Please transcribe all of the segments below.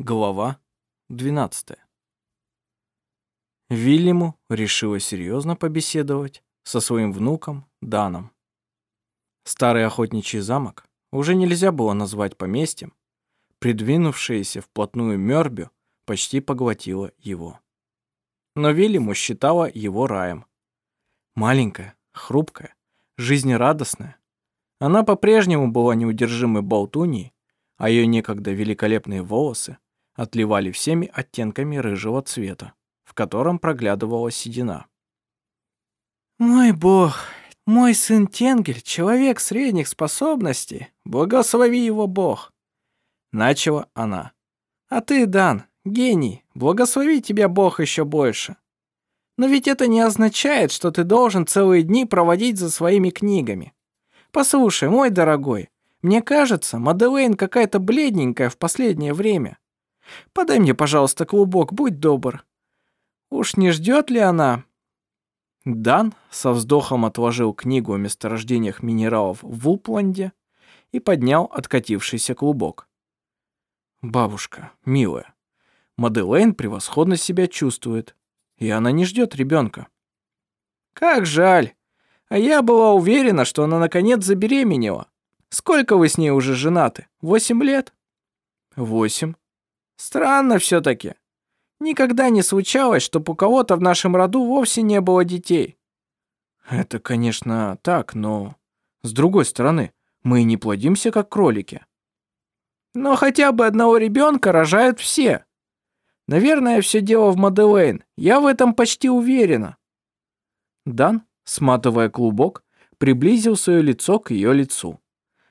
Глава 12. Вильяму решила серьезно побеседовать со своим внуком Даном. Старый охотничий замок уже нельзя было назвать поместьем, придвинувшееся вплотную Мёрбю почти поглотило его. Но Вильяму считала его раем. Маленькая, хрупкая, жизнерадостная, она по-прежнему была неудержимой болтуньей, а ее некогда великолепные волосы отливали всеми оттенками рыжего цвета, в котором проглядывала седина. «Мой бог, мой сын Тенгель, человек средних способностей, благослови его бог!» Начала она. «А ты, Дан, гений, благослови тебя бог еще больше!» Но ведь это не означает, что ты должен целые дни проводить за своими книгами. Послушай, мой дорогой, мне кажется, Маделейн какая-то бледненькая в последнее время. Подай мне, пожалуйста, клубок, будь добр. Уж не ждет ли она?» Дан со вздохом отложил книгу о месторождениях минералов в Упланде и поднял откатившийся клубок. «Бабушка, милая, Маделейн превосходно себя чувствует, и она не ждет ребенка. «Как жаль! А я была уверена, что она наконец забеременела. Сколько вы с ней уже женаты? Восемь лет?» «Восемь», Странно все-таки. Никогда не случалось, чтобы у кого-то в нашем роду вовсе не было детей. Это, конечно, так, но... С другой стороны, мы не плодимся, как кролики. Но хотя бы одного ребенка рожают все. Наверное, все дело в Маделейн. Я в этом почти уверена. Дан, сматывая клубок, приблизил свое лицо к ее лицу.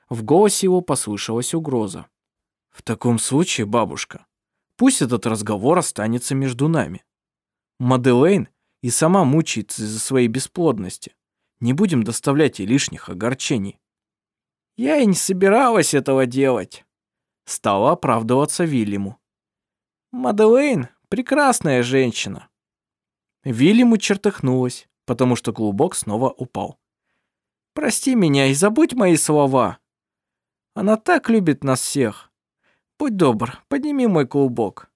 В голосе его послышалась угроза. «В таком случае, бабушка, Пусть этот разговор останется между нами. Маделейн и сама мучается из-за своей бесплодности. Не будем доставлять ей лишних огорчений. Я и не собиралась этого делать. Стала оправдываться Вильяму. Маделейн — прекрасная женщина. Вильяму чертыхнулась, потому что клубок снова упал. Прости меня и забудь мои слова. Она так любит нас всех. Будь добр, подними мой клубок.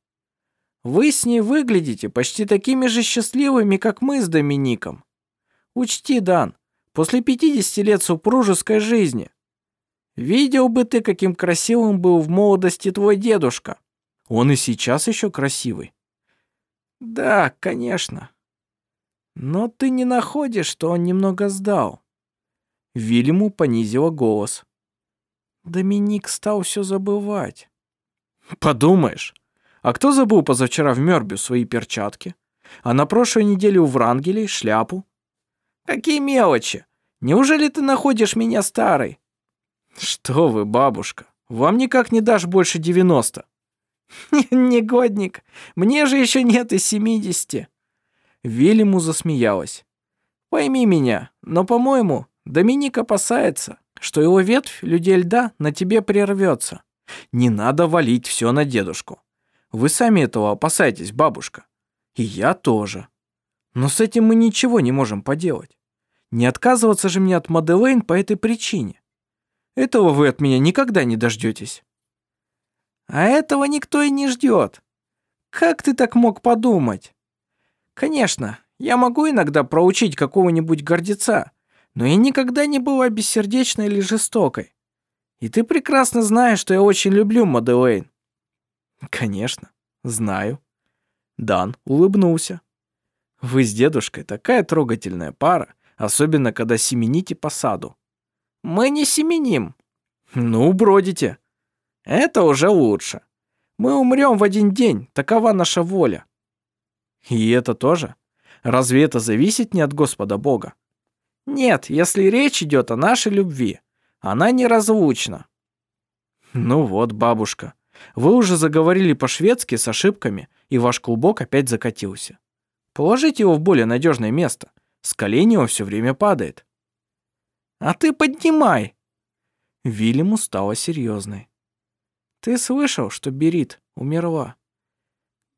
Вы с ней выглядите почти такими же счастливыми, как мы с Домиником. Учти, Дан, после 50 лет супружеской жизни. Видел бы ты, каким красивым был в молодости твой дедушка. Он и сейчас еще красивый. Да, конечно. Но ты не находишь, что он немного сдал. Вильяму понизила голос. Доминик стал все забывать. Подумаешь. А кто забыл позавчера в Мёрбю свои перчатки? А на прошлой неделе у Врангелей шляпу? Какие мелочи! Неужели ты находишь меня старой? Что вы, бабушка, вам никак не дашь больше девяносто. Негодник, мне же еще нет и семидесяти. Вильяму засмеялась. Пойми меня, но, по-моему, Доминик опасается, что его ветвь людей льда на тебе прервется. Не надо валить все на дедушку. Вы сами этого опасаетесь, бабушка. И я тоже. Но с этим мы ничего не можем поделать. Не отказываться же мне от Маделейн по этой причине. Этого вы от меня никогда не дождетесь. А этого никто и не ждет. Как ты так мог подумать? Конечно, я могу иногда проучить какого-нибудь гордеца, но я никогда не была бессердечной или жестокой. И ты прекрасно знаешь, что я очень люблю Маделейн. Конечно, знаю. Дан улыбнулся. Вы с дедушкой такая трогательная пара, особенно когда семените по саду. Мы не семеним. Ну, бродите. Это уже лучше. Мы умрем в один день, такова наша воля. И это тоже? Разве это зависит не от Господа Бога? Нет, если речь идет о нашей любви. Она неразлучна. Ну вот, бабушка, вы уже заговорили по-шведски с ошибками, и ваш клубок опять закатился. Положите его в более надежное место. С колени он все время падает. А ты поднимай. Вильяму стала серьезной. Ты слышал, что Берит умерла?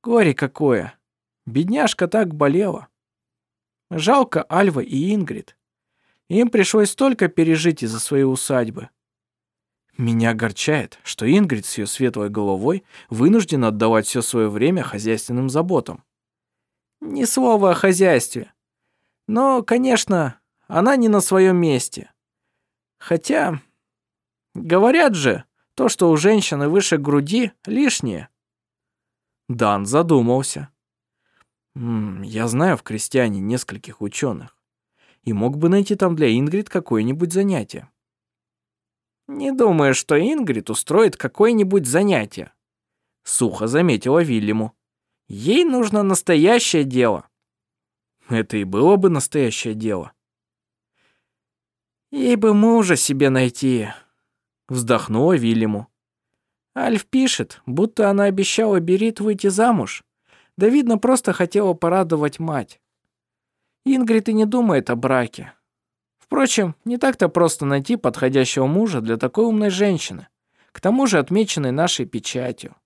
Горе какое. Бедняжка так болела. Жалко Альва и Ингрид. Им пришлось столько пережить из-за своей усадьбы. Меня огорчает, что Ингрид с ее светлой головой вынуждена отдавать все свое время хозяйственным заботам. Ни слова о хозяйстве. Но, конечно, она не на своем месте. Хотя, говорят же, то, что у женщины выше груди, лишнее. Дан задумался. Я знаю в крестьяне нескольких ученых и мог бы найти там для Ингрид какое-нибудь занятие. «Не думаю, что Ингрид устроит какое-нибудь занятие», — сухо заметила Вильяму. «Ей нужно настоящее дело». Это и было бы настоящее дело. «Ей бы мужа себе найти», — вздохнула Вильяму. Альф пишет, будто она обещала Берит выйти замуж. Да, видно, просто хотела порадовать мать. Ингрид и не думает о браке. Впрочем, не так-то просто найти подходящего мужа для такой умной женщины, к тому же отмеченной нашей печатью.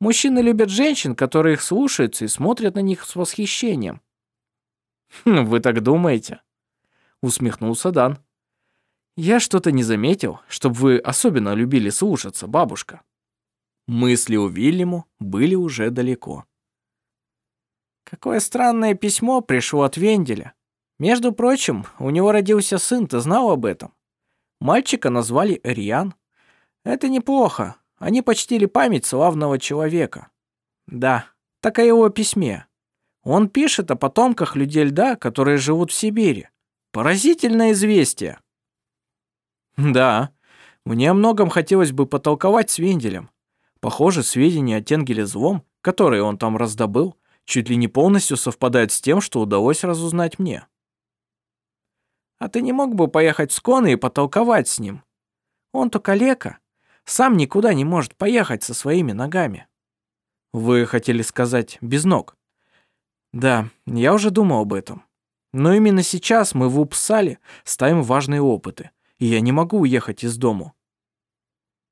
Мужчины любят женщин, которые их слушаются и смотрят на них с восхищением. «Хм, «Вы так думаете?» — усмехнулся Дан. «Я что-то не заметил, чтобы вы особенно любили слушаться, бабушка». Мысли у Вильяму были уже далеко. «Какое странное письмо пришло от Венделя. Между прочим, у него родился сын, ты знал об этом? Мальчика назвали Риан. Это неплохо. Они почтили память славного человека. Да, так о его письме. Он пишет о потомках людей льда, которые живут в Сибири. Поразительное известие. Да, мне о многом хотелось бы потолковать с Венделем. Похоже, сведения о Тенгеле Злом, которые он там раздобыл, чуть ли не полностью совпадают с тем, что удалось разузнать мне. А ты не мог бы поехать с Коной и потолковать с ним? Он-то калека. Сам никуда не может поехать со своими ногами. Вы хотели сказать без ног? Да, я уже думал об этом. Но именно сейчас мы в Упсале ставим важные опыты, и я не могу уехать из дому.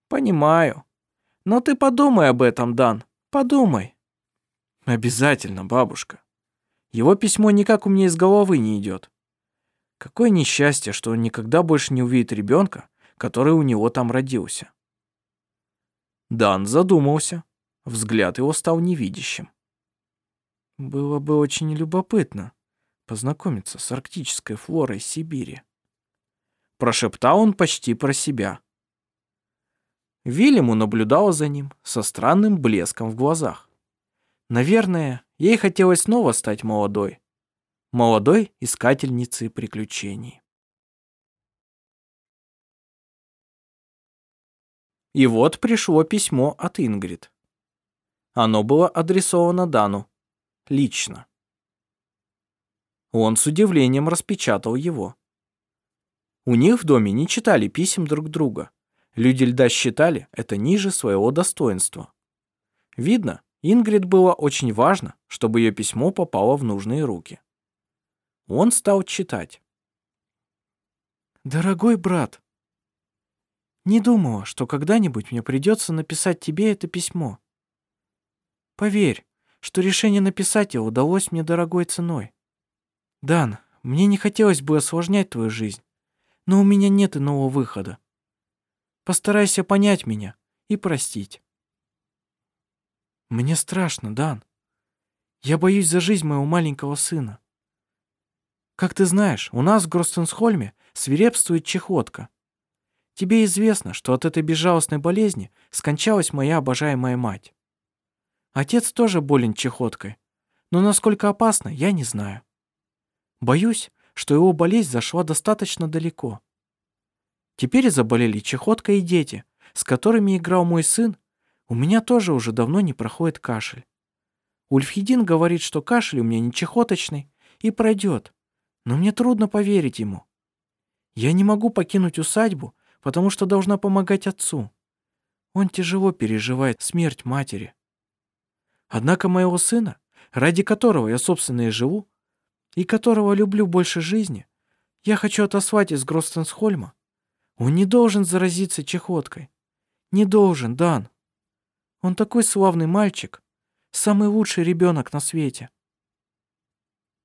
Понимаю. Но ты подумай об этом, Дан. Подумай. Обязательно, бабушка. Его письмо никак у меня из головы не идет. Какое несчастье, что он никогда больше не увидит ребенка, который у него там родился. Дан задумался. Взгляд его стал невидящим. Было бы очень любопытно познакомиться с арктической флорой Сибири. Прошептал он почти про себя. Вильяму наблюдала за ним со странным блеском в глазах. Наверное, ей хотелось снова стать молодой, молодой искательницы приключений. И вот пришло письмо от Ингрид. Оно было адресовано Дану. Лично. Он с удивлением распечатал его. У них в доме не читали писем друг друга. Люди льда считали это ниже своего достоинства. Видно, Ингрид было очень важно, чтобы ее письмо попало в нужные руки. Он стал читать. «Дорогой брат, не думала, что когда-нибудь мне придется написать тебе это письмо. Поверь, что решение написать его удалось мне дорогой ценой. Дан, мне не хотелось бы осложнять твою жизнь, но у меня нет иного выхода. Постарайся понять меня и простить. Мне страшно, Дан. Я боюсь за жизнь моего маленького сына. Как ты знаешь, у нас в Гростенсхольме свирепствует чехотка. Тебе известно, что от этой безжалостной болезни скончалась моя обожаемая мать. Отец тоже болен чехоткой, но насколько опасно, я не знаю. Боюсь, что его болезнь зашла достаточно далеко. Теперь заболели чехотка и дети, с которыми играл мой сын. У меня тоже уже давно не проходит кашель. Ульфхедин говорит, что кашель у меня не чехоточный и пройдет, но мне трудно поверить ему. Я не могу покинуть усадьбу, потому что должна помогать отцу. Он тяжело переживает смерть матери. Однако моего сына, ради которого я, собственно, и живу, и которого люблю больше жизни, я хочу отослать из Гростенсхольма. Он не должен заразиться чехоткой. Не должен, Дан. Он такой славный мальчик, самый лучший ребенок на свете.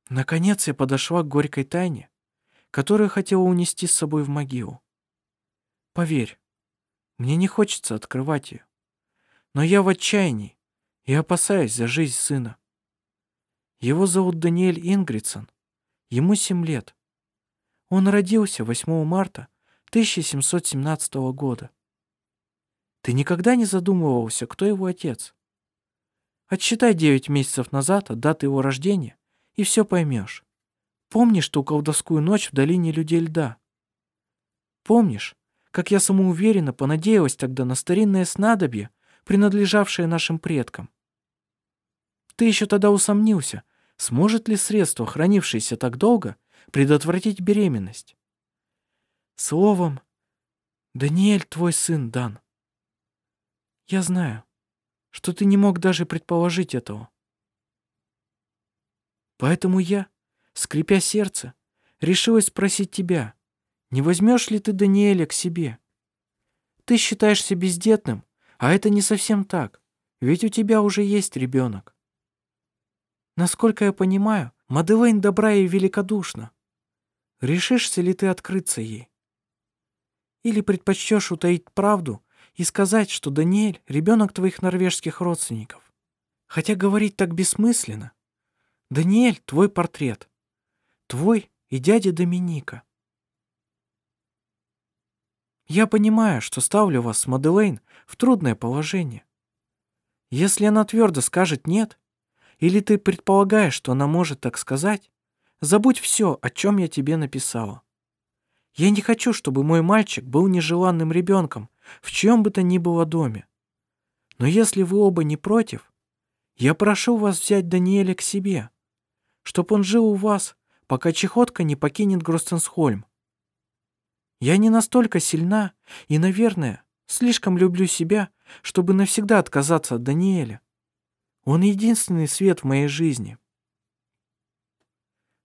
Наконец я подошла к горькой тайне, которую хотела унести с собой в могилу. Поверь, Мне не хочется открывать ее. Но я в отчаянии и опасаюсь за жизнь сына. Его зовут Даниэль Ингридсон. Ему семь лет. Он родился 8 марта 1717 года. Ты никогда не задумывался, кто его отец? Отсчитай девять месяцев назад от даты его рождения, и все поймешь. Помнишь ту колдовскую ночь в долине людей льда? Помнишь, как я самоуверенно понадеялась тогда на старинное снадобье, принадлежавшее нашим предкам? Ты еще тогда усомнился, сможет ли средство, хранившееся так долго, предотвратить беременность? Словом, Даниэль твой сын, Дан. Я знаю, что ты не мог даже предположить этого. Поэтому я, скрипя сердце, решилась спросить тебя, не возьмешь ли ты Даниэля к себе? Ты считаешься бездетным, а это не совсем так, ведь у тебя уже есть ребенок. Насколько я понимаю, Маделейн добра и великодушна. Решишься ли ты открыться ей? Или предпочтешь утаить правду и сказать, что Даниэль — ребенок твоих норвежских родственников. Хотя говорить так бессмысленно. Даниэль — твой портрет. Твой и дядя Доминика. Я понимаю, что ставлю вас с Маделейн в трудное положение. Если она твердо скажет «нет», или ты предполагаешь, что она может так сказать, забудь все, о чем я тебе написала. Я не хочу, чтобы мой мальчик был нежеланным ребенком, в чем бы то ни было доме. Но если вы оба не против, я прошу вас взять Даниэля к себе, чтоб он жил у вас, пока чехотка не покинет Гростенсхольм. Я не настолько сильна и, наверное, слишком люблю себя, чтобы навсегда отказаться от Даниэля. Он единственный свет в моей жизни.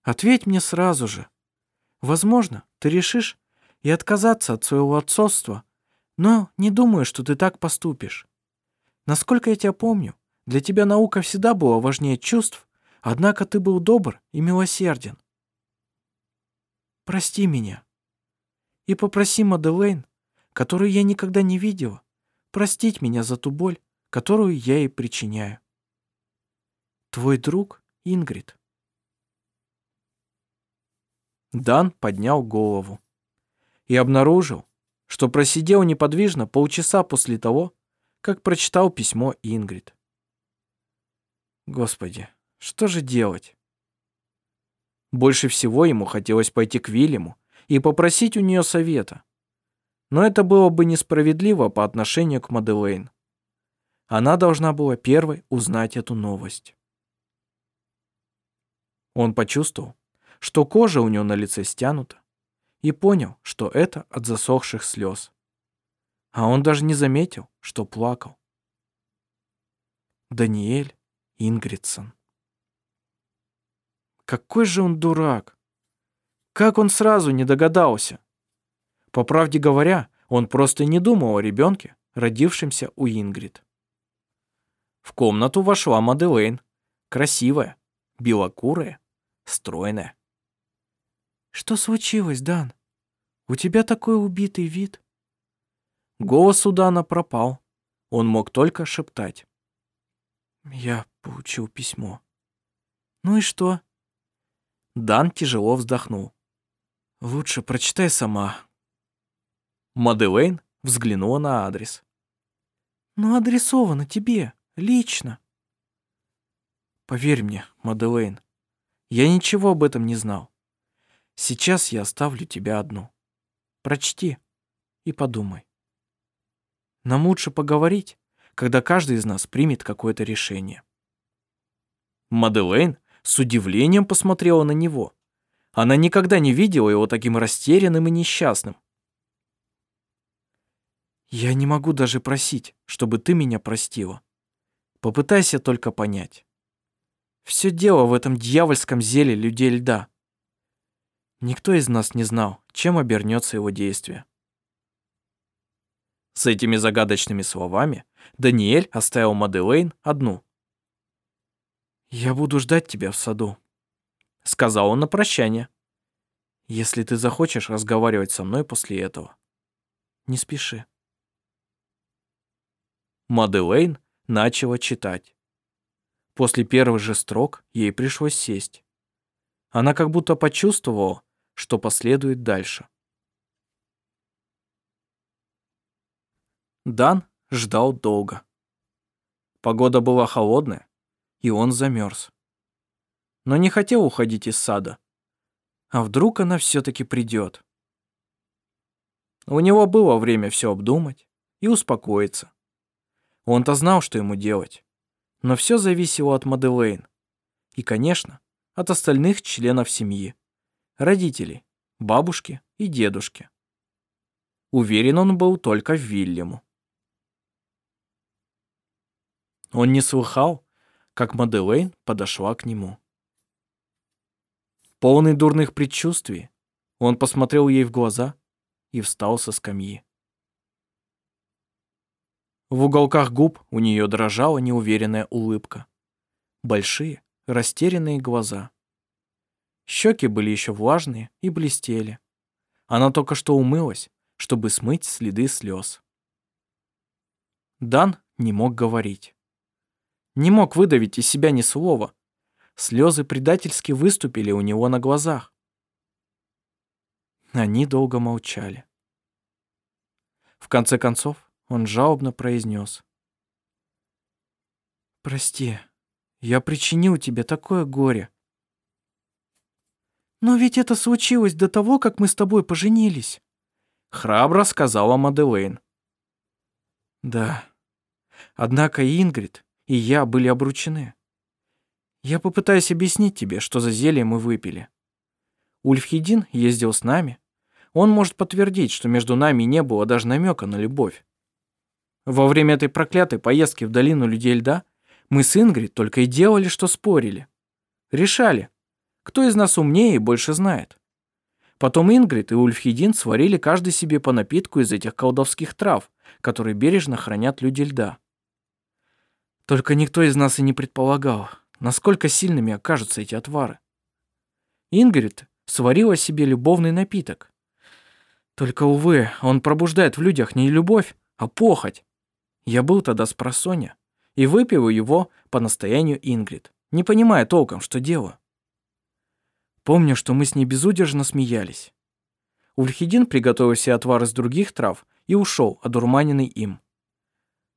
Ответь мне сразу же. Возможно, ты решишь и отказаться от своего отцовства но не думаю, что ты так поступишь. Насколько я тебя помню, для тебя наука всегда была важнее чувств, однако ты был добр и милосерден. Прости меня. И попроси Маделейн, которую я никогда не видела, простить меня за ту боль, которую я ей причиняю. Твой друг Ингрид. Дан поднял голову и обнаружил, что просидел неподвижно полчаса после того, как прочитал письмо Ингрид. Господи, что же делать? Больше всего ему хотелось пойти к Вильяму и попросить у нее совета. Но это было бы несправедливо по отношению к Маделейн. Она должна была первой узнать эту новость. Он почувствовал, что кожа у него на лице стянута, и понял, что это от засохших слез. А он даже не заметил, что плакал. Даниэль Ингридсон. Какой же он дурак! Как он сразу не догадался? По правде говоря, он просто не думал о ребенке, родившемся у Ингрид. В комнату вошла Маделейн, красивая, белокурая, стройная. «Что случилось, Дан? У тебя такой убитый вид». Голос у Дана пропал. Он мог только шептать. «Я получил письмо». «Ну и что?» Дан тяжело вздохнул. «Лучше прочитай сама». Маделейн взглянула на адрес. «Ну, адресовано тебе, лично». «Поверь мне, Маделейн, я ничего об этом не знал. Сейчас я оставлю тебя одну. Прочти и подумай. Нам лучше поговорить, когда каждый из нас примет какое-то решение. Маделейн с удивлением посмотрела на него. Она никогда не видела его таким растерянным и несчастным. «Я не могу даже просить, чтобы ты меня простила. Попытайся только понять. Все дело в этом дьявольском зеле людей льда. Никто из нас не знал, чем обернется его действие. С этими загадочными словами Даниэль оставил Маделейн одну. «Я буду ждать тебя в саду», — сказал он на прощание. «Если ты захочешь разговаривать со мной после этого, не спеши». Маделейн начала читать. После первых же строк ей пришлось сесть. Она как будто почувствовала, что последует дальше. Дан ждал долго. Погода была холодная, и он замерз. Но не хотел уходить из сада. А вдруг она все-таки придет? У него было время все обдумать и успокоиться. Он-то знал, что ему делать. Но все зависело от Маделейн. И, конечно, от остальных членов семьи. Родителей, бабушки и дедушки. Уверен он был только в Вильяму. Он не слыхал, как Маделейн подошла к нему. Полный дурных предчувствий, он посмотрел ей в глаза и встал со скамьи. В уголках губ у нее дрожала неуверенная улыбка. Большие, растерянные глаза. Щеки были еще влажные и блестели. Она только что умылась, чтобы смыть следы слез. Дан не мог говорить. Не мог выдавить из себя ни слова. Слезы предательски выступили у него на глазах. Они долго молчали. В конце концов, он жалобно произнес. «Прости, я причинил тебе такое горе». «Но ведь это случилось до того, как мы с тобой поженились», — храбро сказала Маделейн. «Да. Однако Ингрид и я были обручены. Я попытаюсь объяснить тебе, что за зелье мы выпили. Ульфхедин ездил с нами. Он может подтвердить, что между нами не было даже намека на любовь. Во время этой проклятой поездки в долину людей льда мы с Ингрид только и делали, что спорили. Решали, кто из нас умнее и больше знает. Потом Ингрид и Ульфхедин сварили каждый себе по напитку из этих колдовских трав, которые бережно хранят люди льда. Только никто из нас и не предполагал, насколько сильными окажутся эти отвары. Ингрид сварила себе любовный напиток. Только, увы, он пробуждает в людях не любовь, а похоть. Я был тогда с просоня и выпил его по настоянию Ингрид, не понимая толком, что дело. Помню, что мы с ней безудержно смеялись. Ульхидин приготовил себе отвар из других трав и ушел, одурманенный им.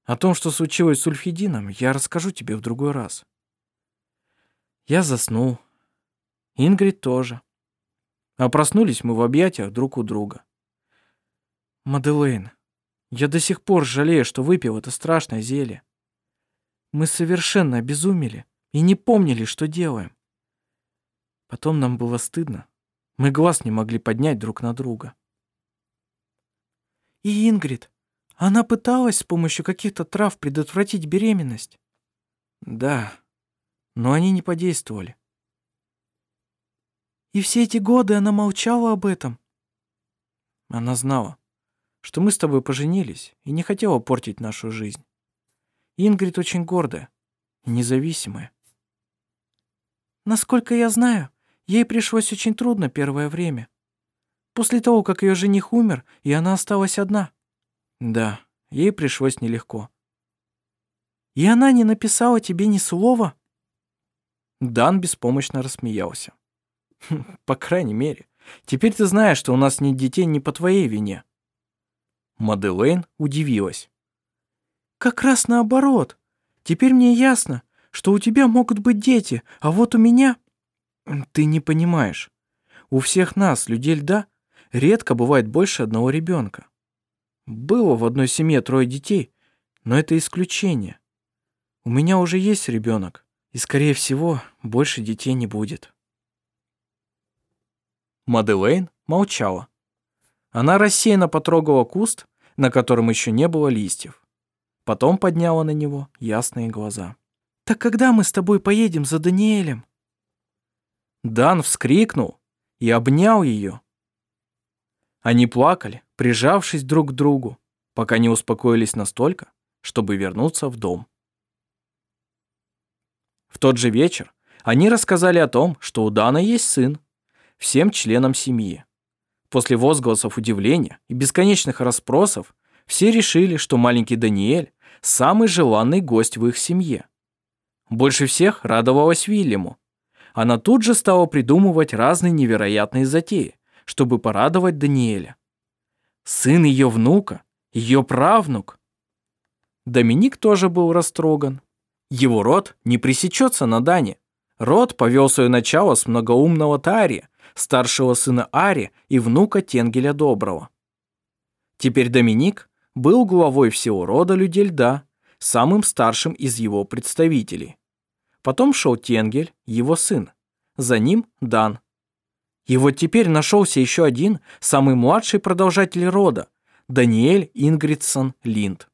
О том, что случилось с Ульфидином, я расскажу тебе в другой раз. Я заснул. Ингрид тоже. А проснулись мы в объятиях друг у друга. Маделейн, я до сих пор жалею, что выпил это страшное зелье. Мы совершенно обезумели и не помнили, что делаем. Потом нам было стыдно. Мы глаз не могли поднять друг на друга. И Ингрид, она пыталась с помощью каких-то трав предотвратить беременность? Да, но они не подействовали. И все эти годы она молчала об этом? Она знала что мы с тобой поженились и не хотела портить нашу жизнь. Ингрид очень гордая, независимая. Насколько я знаю, ей пришлось очень трудно первое время. После того, как ее жених умер, и она осталась одна. Да, ей пришлось нелегко. И она не написала тебе ни слова? Дан беспомощно рассмеялся. «Хм, по крайней мере, теперь ты знаешь, что у нас нет детей не по твоей вине. Маделейн удивилась. «Как раз наоборот. Теперь мне ясно, что у тебя могут быть дети, а вот у меня...» «Ты не понимаешь. У всех нас, людей льда, редко бывает больше одного ребенка. Было в одной семье трое детей, но это исключение. У меня уже есть ребенок, и, скорее всего, больше детей не будет». Маделейн молчала. Она рассеянно потрогала куст, на котором еще не было листьев. Потом подняла на него ясные глаза. «Так когда мы с тобой поедем за Даниэлем?» Дан вскрикнул и обнял ее. Они плакали, прижавшись друг к другу, пока не успокоились настолько, чтобы вернуться в дом. В тот же вечер они рассказали о том, что у Дана есть сын, всем членам семьи. После возгласов удивления и бесконечных расспросов все решили, что маленький Даниэль самый желанный гость в их семье. Больше всех радовалась Вильяму. Она тут же стала придумывать разные невероятные затеи, чтобы порадовать Даниэля. Сын ее внука, ее правнук. Доминик тоже был растроган. Его род не пресечется на Дане. Род повел свое начало с многоумного Тари, старшего сына Ари и внука Тенгеля Доброго. Теперь Доминик был главой всего рода людей льда, самым старшим из его представителей. Потом шел Тенгель, его сын. За ним Дан. И вот теперь нашелся еще один, самый младший продолжатель рода, Даниэль Ингридсон Линд.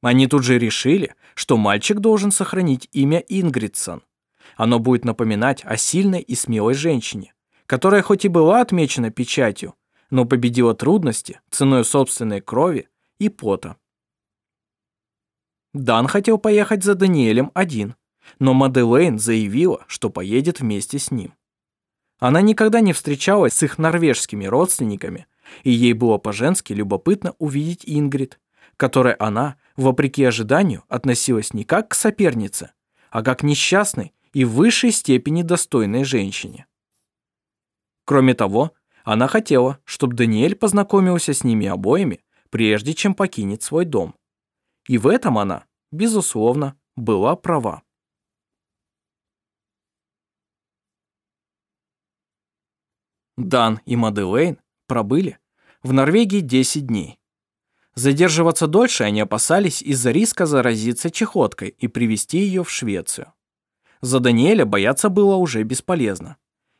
Они тут же решили, что мальчик должен сохранить имя Ингридсон. Оно будет напоминать о сильной и смелой женщине, которая хоть и была отмечена печатью, но победила трудности ценой собственной крови и пота. Дан хотел поехать за Даниэлем один, но Маделейн заявила, что поедет вместе с ним. Она никогда не встречалась с их норвежскими родственниками, и ей было по-женски любопытно увидеть Ингрид, которой она, вопреки ожиданию, относилась не как к сопернице, а как к несчастной и в высшей степени достойной женщине. Кроме того, она хотела, чтобы Даниэль познакомился с ними обоими, прежде чем покинет свой дом. И в этом она, безусловно, была права. Дан и Маделейн пробыли в Норвегии 10 дней. Задерживаться дольше они опасались из-за риска заразиться чехоткой и привести ее в Швецию. За Даниэля бояться было уже бесполезно.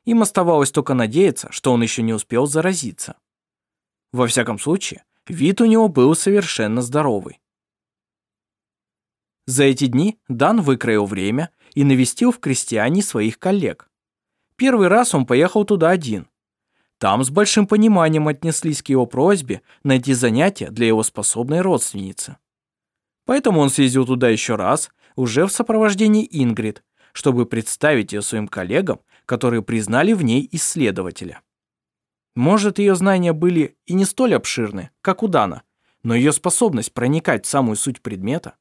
Им оставалось только надеяться, что он еще не успел заразиться. Во всяком случае, вид у него был совершенно здоровый. За эти дни Дан выкроил время и навестил в крестьяне своих коллег. Первый раз он поехал туда один. Там с большим пониманием отнеслись к его просьбе найти занятия для его способной родственницы. Поэтому он съездил туда еще раз, уже в сопровождении Ингрид, чтобы представить ее своим коллегам которые признали в ней исследователя. Может, ее знания были и не столь обширны, как у Дана, но ее способность проникать в самую суть предмета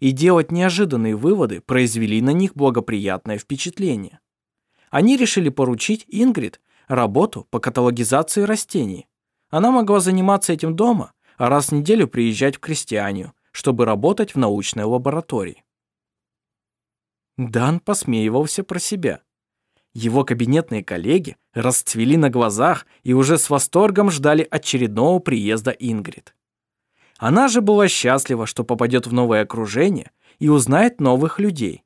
и делать неожиданные выводы произвели на них благоприятное впечатление. Они решили поручить Ингрид работу по каталогизации растений. Она могла заниматься этим дома, а раз в неделю приезжать в крестьянию, чтобы работать в научной лаборатории. Дан посмеивался про себя. Его кабинетные коллеги расцвели на глазах и уже с восторгом ждали очередного приезда Ингрид. Она же была счастлива, что попадет в новое окружение и узнает новых людей.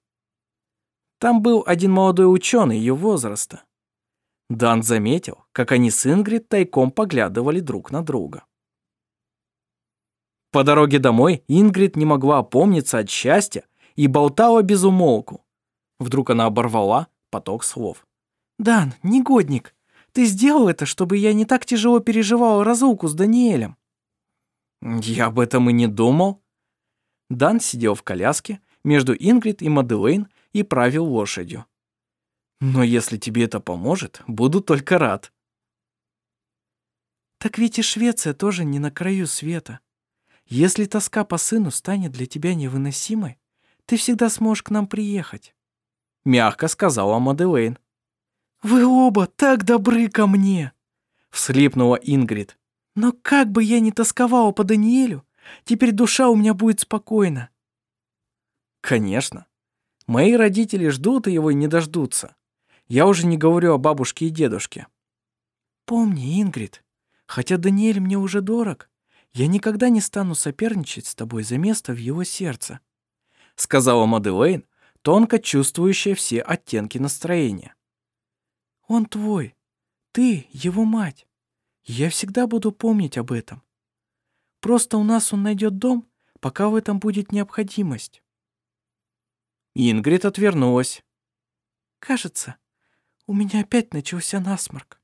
Там был один молодой ученый ее возраста. Дан заметил, как они с Ингрид тайком поглядывали друг на друга. По дороге домой Ингрид не могла опомниться от счастья и болтала без умолку. Вдруг она оборвала поток слов. «Дан, негодник, ты сделал это, чтобы я не так тяжело переживал разлуку с Даниэлем». «Я об этом и не думал». Дан сидел в коляске между Ингрид и Маделейн и правил лошадью. «Но если тебе это поможет, буду только рад». «Так ведь и Швеция тоже не на краю света. Если тоска по сыну станет для тебя невыносимой, ты всегда сможешь к нам приехать мягко сказала Маделейн. «Вы оба так добры ко мне!» — вслипнула Ингрид. «Но как бы я ни тосковала по Даниэлю, теперь душа у меня будет спокойна». «Конечно. Мои родители ждут его и не дождутся. Я уже не говорю о бабушке и дедушке». «Помни, Ингрид, хотя Даниэль мне уже дорог, я никогда не стану соперничать с тобой за место в его сердце», — сказала Маделейн, тонко чувствующая все оттенки настроения. «Он твой. Ты его мать. Я всегда буду помнить об этом. Просто у нас он найдет дом, пока в этом будет необходимость». Ингрид отвернулась. «Кажется, у меня опять начался насморк»,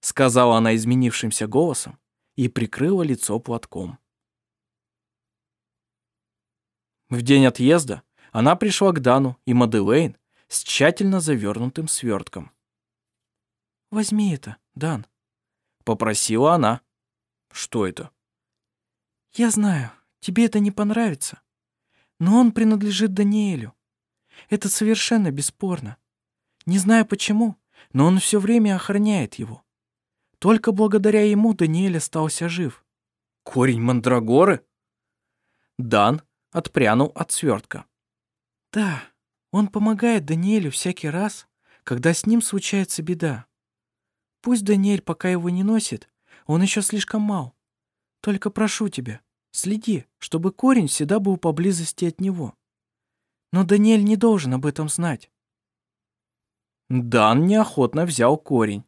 сказала она изменившимся голосом и прикрыла лицо платком. В день отъезда она пришла к Дану и Маделейн с тщательно завернутым свертком. «Возьми это, Дан», — попросила она. «Что это?» «Я знаю, тебе это не понравится. Но он принадлежит Даниэлю. Это совершенно бесспорно. Не знаю почему, но он все время охраняет его. Только благодаря ему Даниэль остался жив. Корень мандрагоры? Дан отпрянул от свертка. Да, он помогает Даниэлю всякий раз, когда с ним случается беда. Пусть Даниэль пока его не носит, он еще слишком мал. Только прошу тебя, следи, чтобы корень всегда был поблизости от него. Но Даниэль не должен об этом знать. Дан неохотно взял корень.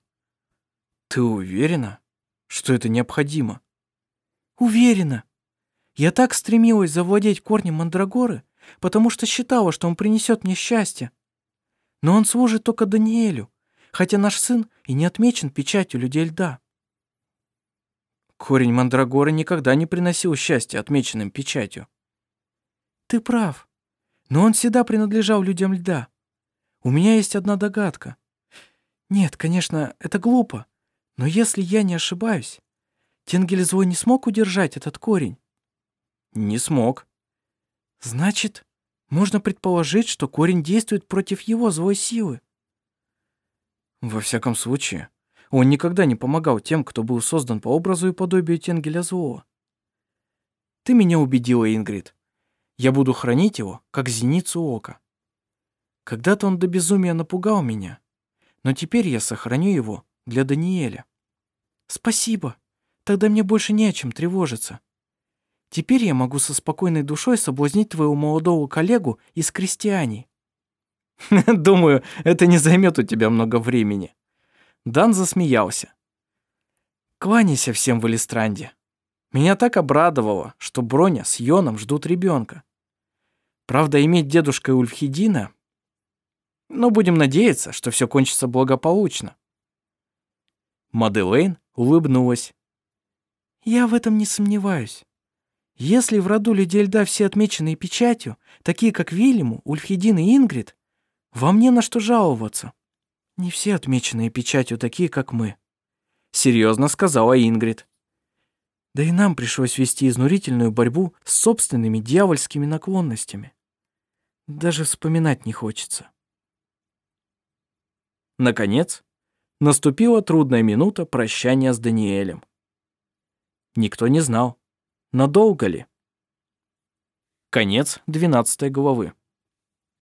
Ты уверена, что это необходимо? Уверена. Я так стремилась завладеть корнем мандрагоры, потому что считала, что он принесет мне счастье. Но он служит только Даниэлю, хотя наш сын и не отмечен печатью людей льда. Корень мандрагоры никогда не приносил счастья отмеченным печатью. Ты прав. Но он всегда принадлежал людям льда. У меня есть одна догадка. Нет, конечно, это глупо. Но если я не ошибаюсь, Тенгель злой не смог удержать этот корень. Не смог. Значит, можно предположить, что корень действует против его злой силы. Во всяком случае, он никогда не помогал тем, кто был создан по образу и подобию Тенгеля Злого. Ты меня убедила, Ингрид. Я буду хранить его, как зеницу ока. Когда-то он до безумия напугал меня, но теперь я сохраню его для Даниэля. Спасибо. Тогда мне больше не о чем тревожиться. Теперь я могу со спокойной душой соблазнить твоего молодого коллегу из крестьяне. Думаю, это не займет у тебя много времени. Дан засмеялся. Кланяйся всем в Элистранде. Меня так обрадовало, что Броня с Йоном ждут ребенка. Правда, иметь дедушкой Ульфхедина... Но будем надеяться, что все кончится благополучно. Маделейн улыбнулась. «Я в этом не сомневаюсь. Если в роду людей льда все отмеченные печатью, такие как Вильяму, Ульфхедин и Ингрид, вам не на что жаловаться. Не все отмеченные печатью такие, как мы», — серьезно сказала Ингрид. Да и нам пришлось вести изнурительную борьбу с собственными дьявольскими наклонностями. Даже вспоминать не хочется. Наконец, наступила трудная минута прощания с Даниэлем. Никто не знал, надолго ли. Конец 12 главы.